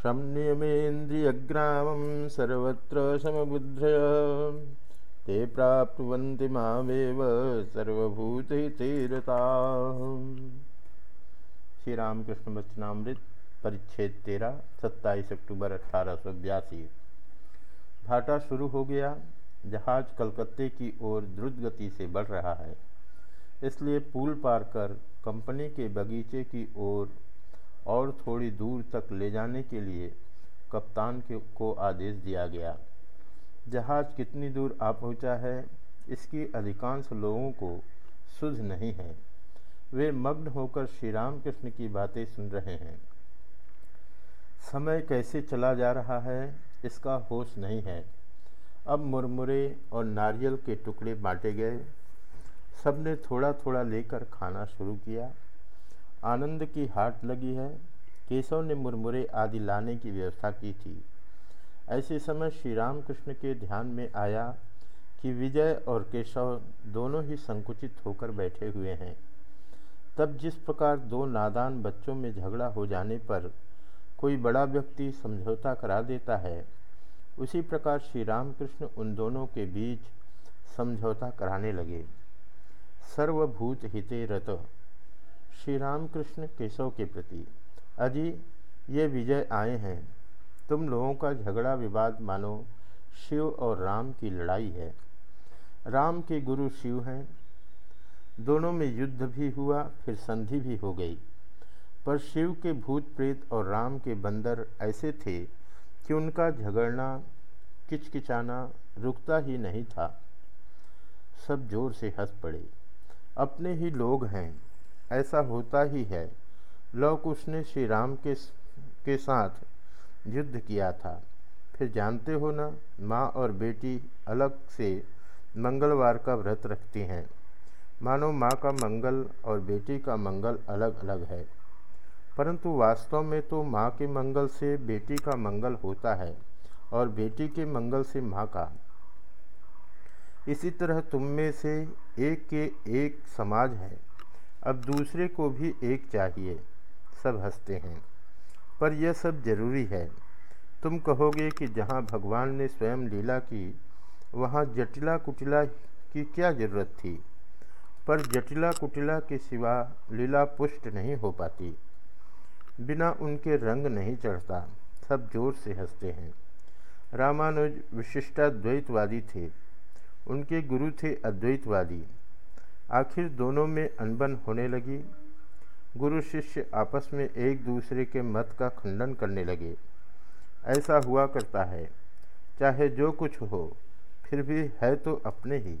संयमेन्द्रियग्रामं सर्वत्र समबुद्धय। ते प्राप्नुवन्ति मामेव सर्वभूतहितेरता श्री रामकृष्ण वचनामृत परिच्छेद तेरह, सत्ताईस अक्टूबर अठारह सौ बयासी। भाटा शुरू हो गया। जहाज़ कलकत्ते की ओर द्रुत गति से बढ़ रहा है। इसलिए पुल पार कर कंपनी के बगीचे की ओर और, थोड़ी दूर तक ले जाने के लिए कप्तान के को आदेश दिया गया। जहाज़ कितनी दूर आ पहुँचा है इसकी अधिकांश लोगों को सुध नहीं है। वे मग्न होकर श्री राम कृष्ण की बातें सुन रहे हैं। समय कैसे चला जा रहा है इसका होश नहीं है। अब मुरमुरे और नारियल के टुकड़े बांटे गए। सबने थोड़ा थोड़ा लेकर खाना शुरू किया। आनंद की हाट लगी है। केशव ने मुरमुरे आदि लाने की व्यवस्था की थी। ऐसे समय श्री राम कृष्ण के ध्यान में आया कि विजय और केशव दोनों ही संकुचित होकर बैठे हुए हैं। तब जिस प्रकार दो नादान बच्चों में झगड़ा हो जाने पर कोई बड़ा व्यक्ति समझौता करा देता है, उसी प्रकार श्री रामकृष्ण उन दोनों के बीच समझौता कराने लगे। सर्वभूत हिते रत श्री रामकृष्ण केशव के प्रति। अजी, ये विजय आए हैं। तुम लोगों का झगड़ा विवाद मानो, शिव और राम की लड़ाई है। राम के गुरु शिव हैं। दोनों में युद्ध भी हुआ, फिर संधि भी हो गई। पर शिव के भूत प्रेत और राम के बंदर ऐसे थे कि उनका झगड़ना, किचकिचाना, रुकता ही नहीं था। सब ज़ोर से हंस पड़े। अपने ही लोग हैं। ऐसा होता ही है। लौकुश ने श्री राम के के साथ युद्ध किया था। फिर जानते हो ना, माँ और बेटी अलग से मंगलवार का व्रत रखती हैं। मानो माँ का मंगल और बेटी का मंगल अलग अलग है। परंतु वास्तव में तो माँ के मंगल से बेटी का मंगल होता है और बेटी के मंगल से माँ का। इसी तरह तुम में से एक के एक समाज है। अब दूसरे को भी एक चाहिए। सब हँसते हैं। पर यह सब ज़रूरी है। तुम कहोगे कि जहाँ भगवान ने स्वयं लीला की, वहाँ जटिला कुटिला की क्या ज़रूरत थी? पर जटिला कुटिला के सिवा लीला पुष्ट नहीं हो पाती। बिना उनके रंग नहीं चढ़ता। सब ज़ोर से हँसते हैं। रामानुज विशिष्टाद्वैतवादी थे। उनके गुरु थे अद्वैतवादी। आखिर दोनों में अनबन होने लगी। गुरु शिष्य आपस में एक दूसरे के मत का खंडन करने लगे। ऐसा हुआ करता है, चाहे जो कुछ हो, फिर भी है तो अपने ही।